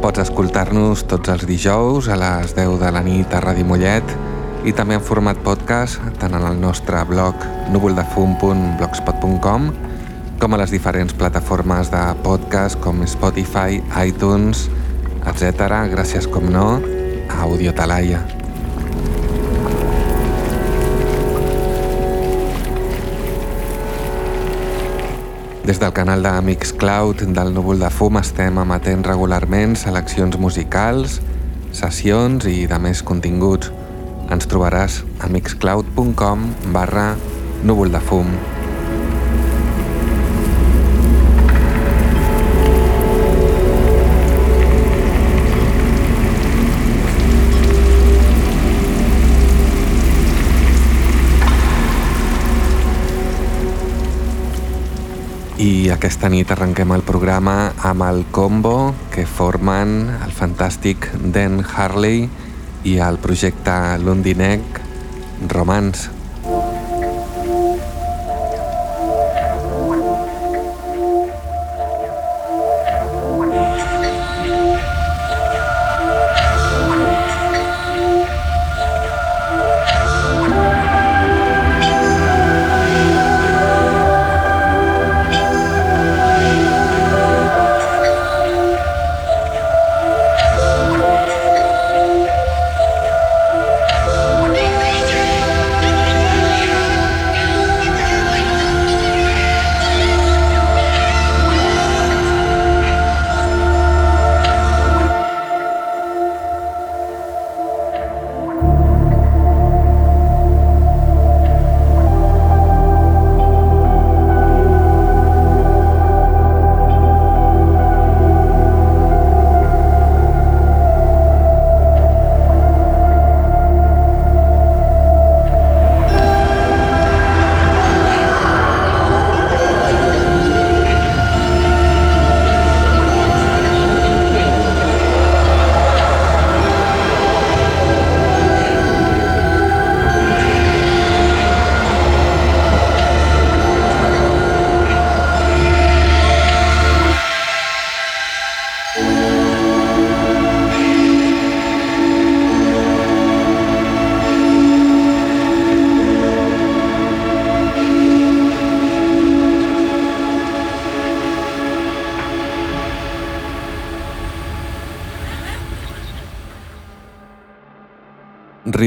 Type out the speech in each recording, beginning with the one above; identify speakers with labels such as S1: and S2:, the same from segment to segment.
S1: Pots escoltar-nos tots els dijous a les 10 de la nit a Ràdio Mollet i també en format podcast tant en el nostre blog núvoldefum.blogspot.com com a les diferents plataformes de podcast com Spotify, iTunes, etc. gràcies com no a Audio Talaia. Des del canal de Mixcloud del Núvol de Fum estem emetent regularment seleccions musicals, sessions i de més continguts. Ens trobaràs a mixcloud.com barra núvol de. I aquesta nit arrenquem el programa amb el combo que formen el fantàstic Dan Harley i el projecte londinec Romance.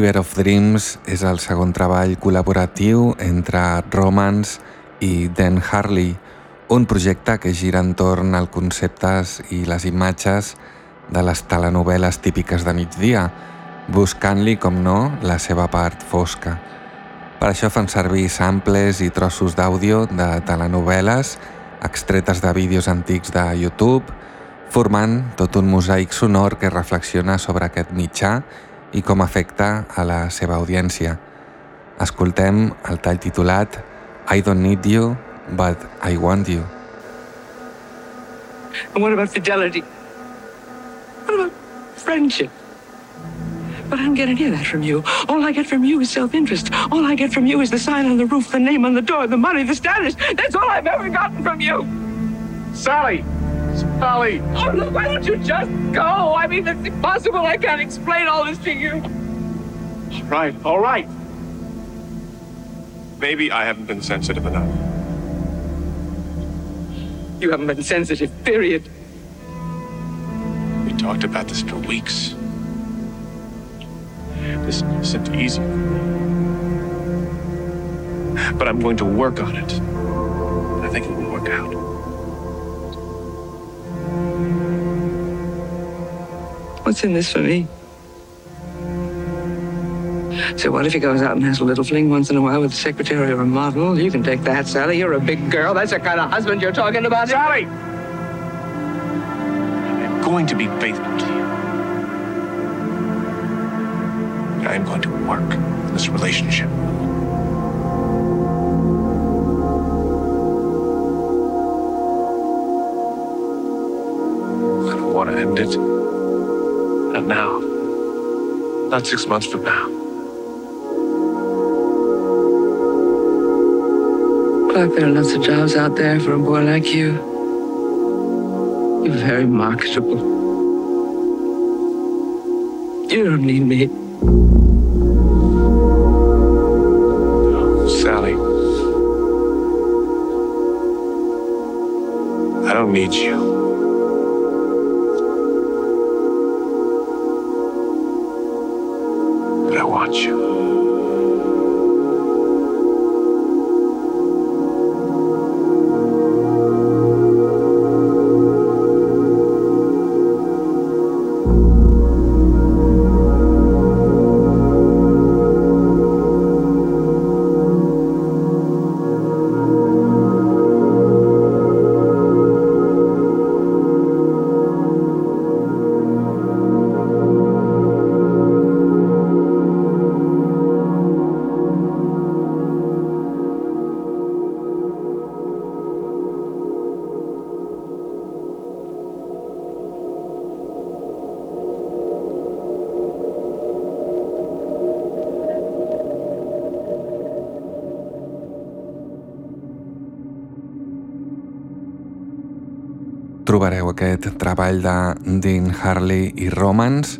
S1: River of Dreams és el segon treball col·laboratiu entre Romance i Dan Harley, un projecte que gira entorn als conceptes i les imatges de les telenovel·les típiques de migdia, buscant-li, com no, la seva part fosca. Per això fan servir samples i trossos d'àudio de telenovel·les extretes de vídeos antics de YouTube, formant tot un mosaic sonor que reflexiona sobre aquest mitjà i com afecta a la seva audiència. Escoltem el tall titulat I don't need you, but I want you.
S2: And what about fidelity? What about friendship? But I don't get any of that from you. All I get from you is self-interest. All I get from you is the sign on the roof, the name on the door, the money, the status. That's all I've ever gotten from you.
S3: Sally! Sally!
S2: Oh, look, why don't you just go? I mean, it's impossible. I can't explain all this to you.
S3: All right, all right. Maybe I haven't been sensitive enough.
S2: You haven't been sensitive, period.
S3: We talked about this for weeks. This isn't easy for me. But I'm going to work on it. I think it will work out.
S2: What's in this for me? So what if he goes out and has a little fling once in a while with a secretary or a model? You can take that, Sally. You're a big girl. That's the kind of husband you're talking about.
S3: Sally! I'm going to be faithful to you. I am going to work in this relationship. I don't want to end it. Not now. Not six months from now.
S2: Clark, there are lots of jobs out there for a boy like you. You're very marketable. You don't need me.
S3: Sally. I don't need you.
S1: Aquest treball de Dean Harley i Romans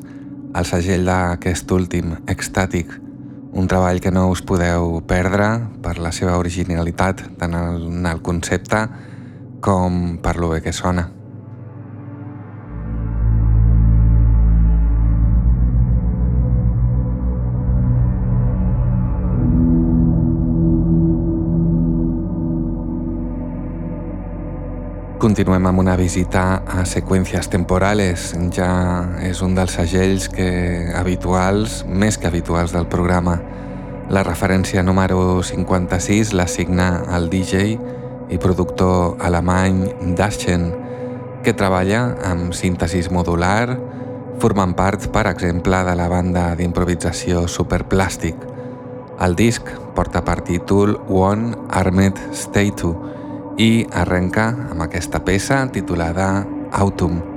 S1: al segell d'aquest últim, Ecstatic, un treball que no us podeu perdre per la seva originalitat, tant en el concepte com per lo bé que sona. Continuem amb una visita a Seqüències Temporales. Ja és un dels segells que habituals, més que habituals del programa. La referència número 56 l'assigna el DJ i productor alemany Daschen, que treballa amb síntesis modular, formant part, per exemple, de la banda d'improvisació Superplàstic. El disc porta per títol One Armed Statue, i arrenca amb aquesta peça titulada Autumn.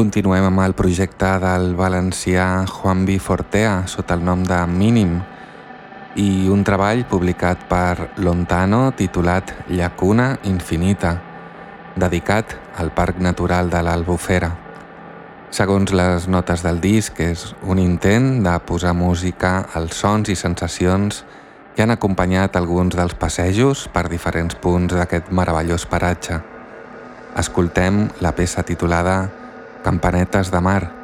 S1: Continuem amb el projecte del valencià Juan B. Fortea sota el nom de Mínim i un treball publicat per Lontano titulat Llacuna Infinita, dedicat al Parc Natural de l'Albufera. Segons les notes del disc, és un intent de posar música als sons i sensacions que han acompanyat alguns dels passejos per diferents punts d'aquest meravellós paratge. Escoltem la peça titulada Campanetes de mar.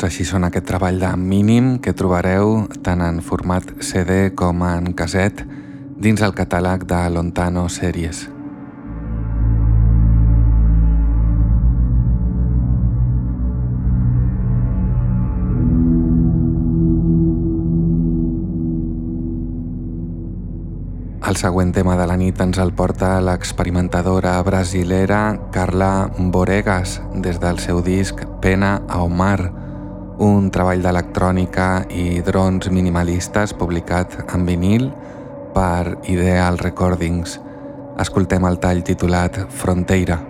S1: doncs així són aquest treball de mínim que trobareu tant en format CD com en caset dins el catàleg de Lontano Series. El següent tema de la nit ens el porta l'experimentadora brasilera Carla Boregas des del seu disc Pena a Omar, un treball d'electrònica i drons minimalistes publicat en vinil per Ideal Recordings. Escoltem el tall titulat Fronteira.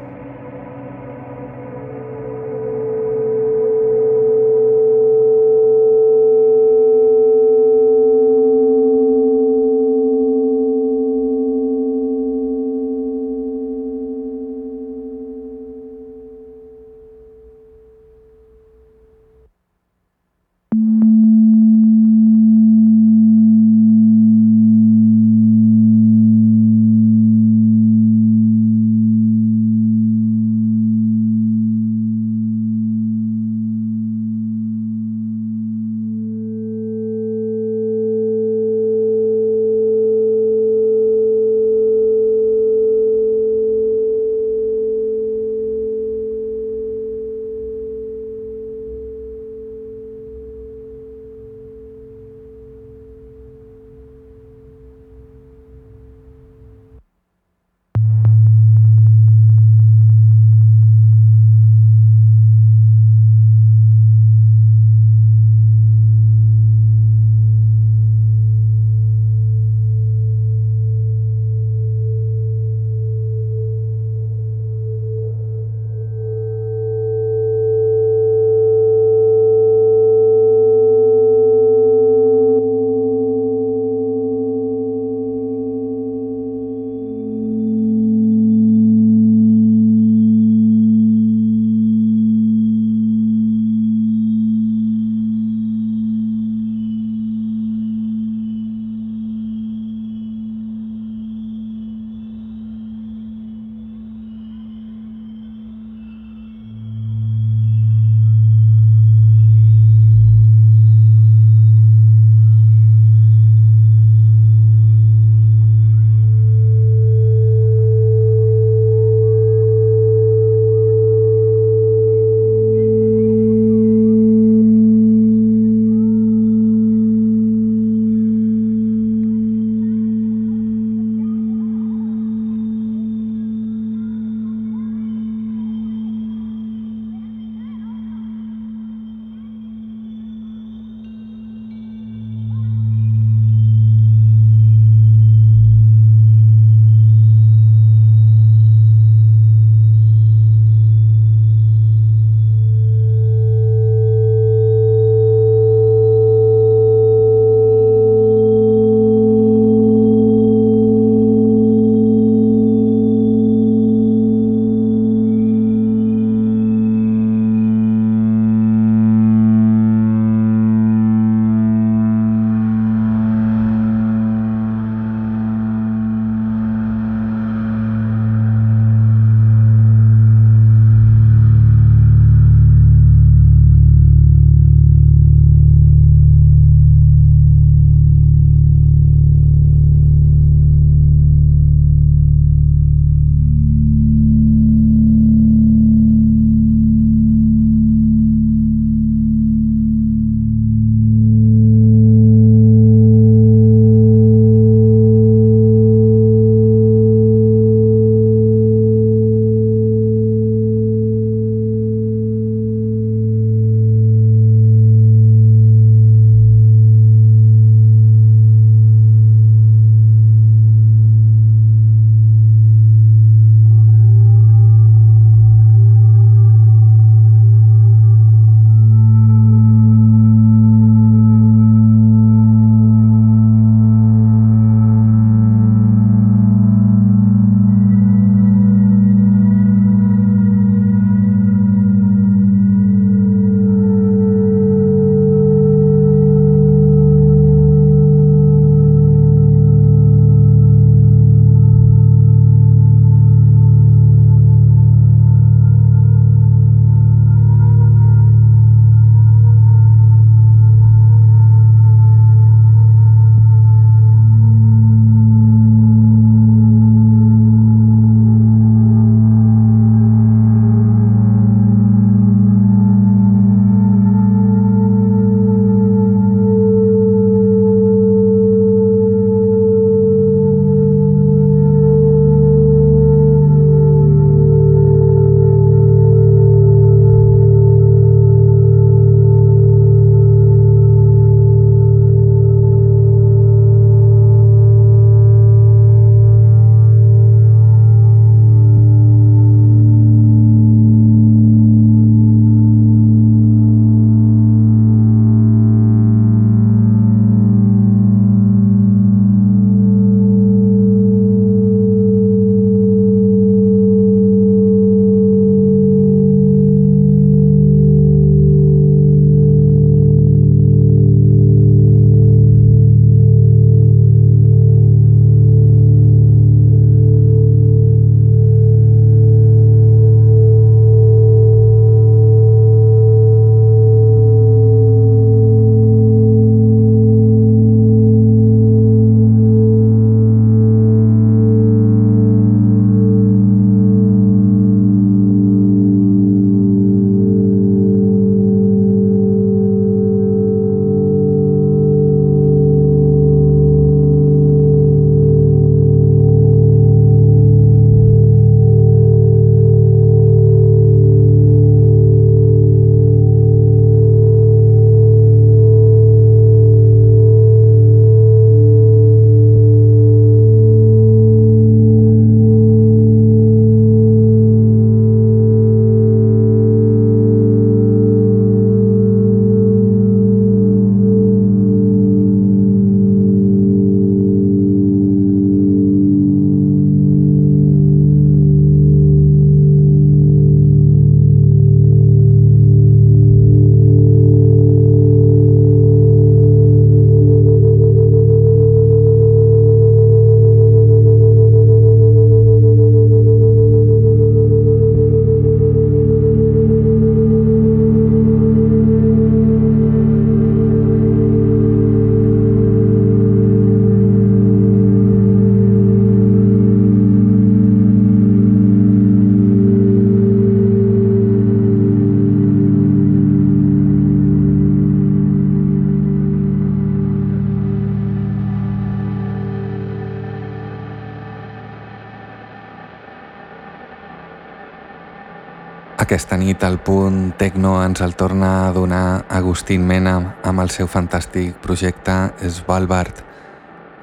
S1: Aquesta nit el punt Tecno ens el torna a donar Agustín Mena amb el seu fantàstic projecte Svalbard.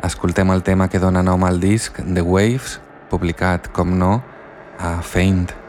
S1: Escoltem el tema que dona nom al disc The Waves, publicat, com no, a Faint.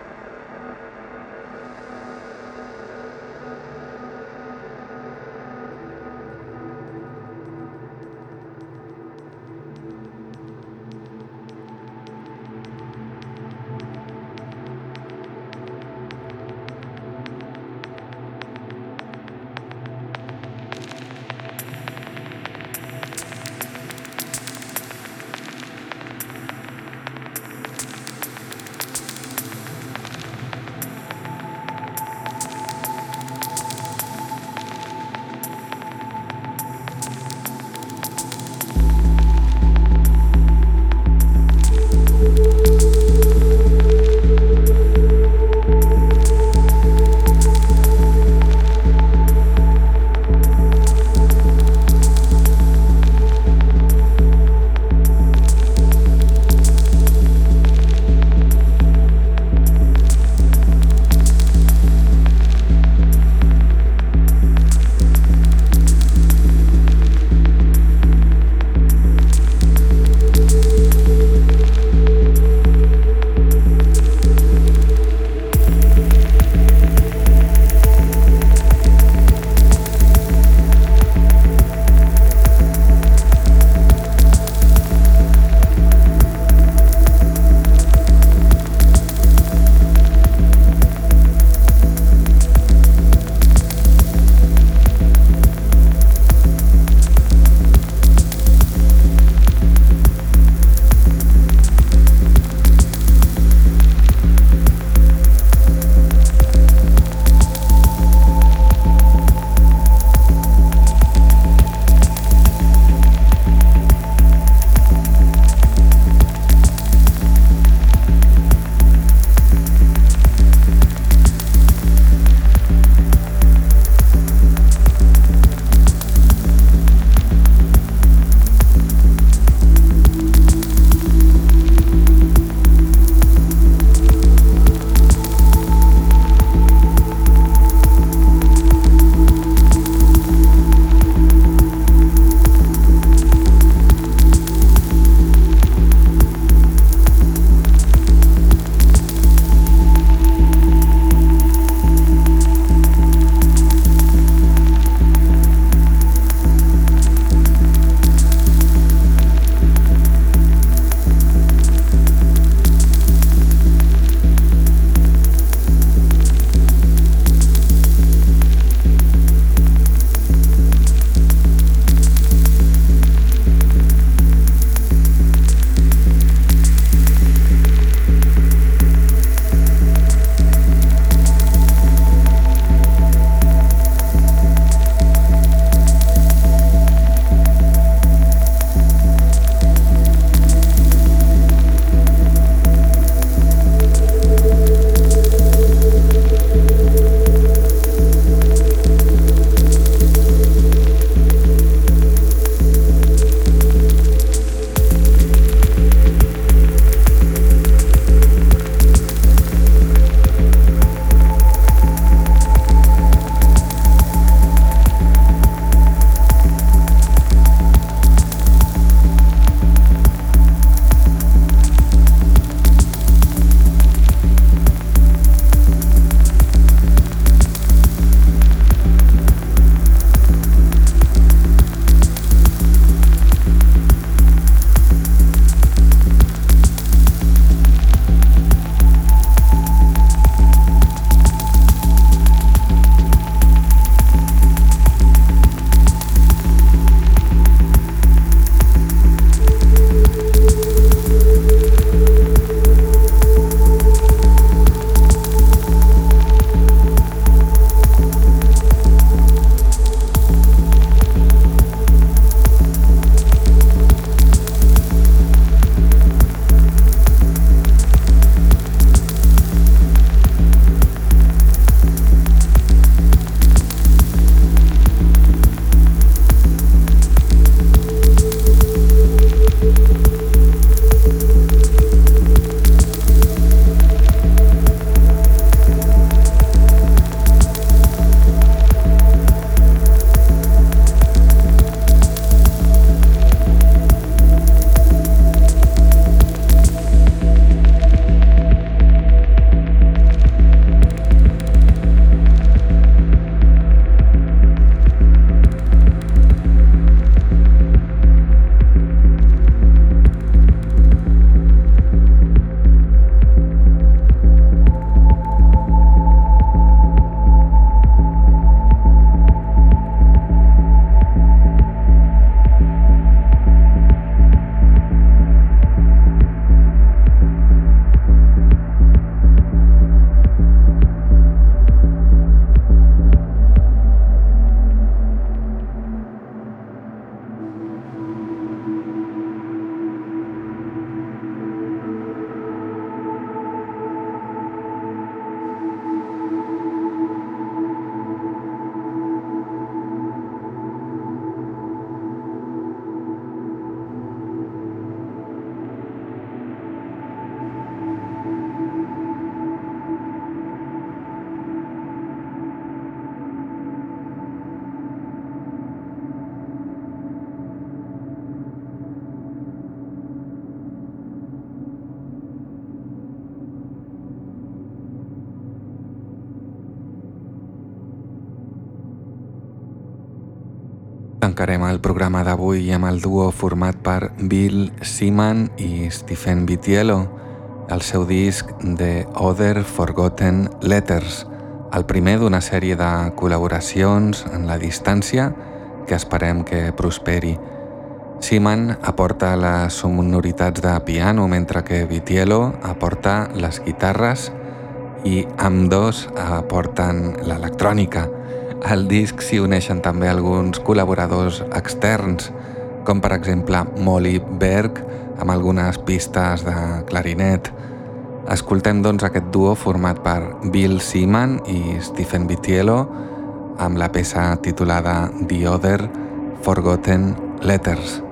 S1: Tancarem el programa d'avui amb el duo format per Bill Seaman i Stephen Vitiello, el seu disc The Other Forgotten Letters, el primer d'una sèrie de col·laboracions en la distància que esperem que prosperi. Seaman aporta les sonoritats de piano mentre que Vitiello aporta les guitarres i amb dos aporten l'electrònica. Al disc s'hi uneixen també alguns col·laboradors externs, com per exemple Molly Berg amb algunes pistes de clarinet. Escoltem doncs aquest duo format per Bill Seaman i Stephen Vitiello amb la peça titulada The Other Forgotten Letters.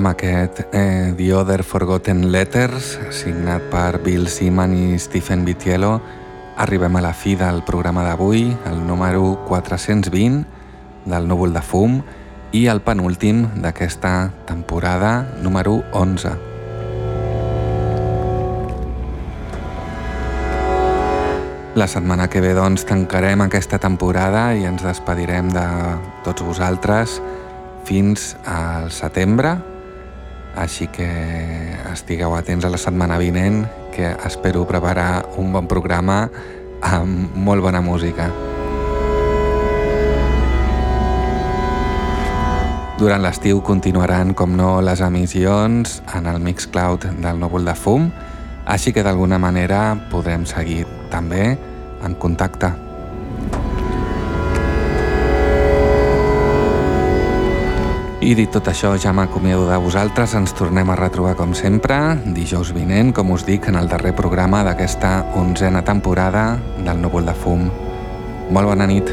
S1: Amb aquest eh, The Other Forgotten Letters, signat per Bill Seaman i Stephen Vitiello, arribem a la fi del programa d'avui, el número 420 del Núvol de Fum i el penúltim d'aquesta temporada, número 11. La setmana que ve doncs tancarem aquesta temporada i ens despedirem de tots vosaltres fins al setembre, així que estigueu atents a la setmana vinent, que espero preparar un bon programa amb molt bona música. Durant l'estiu continuaran, com no, les emissions en el Mixcloud del Núvol de Fum, així que d'alguna manera podrem seguir també en contacte. I dit tot això, ja m'acomiado de vosaltres, ens tornem a retrobar com sempre, dijous vinent, com us dic, en el darrer programa d'aquesta onzena temporada del Núvol de Fum. Molt bona nit.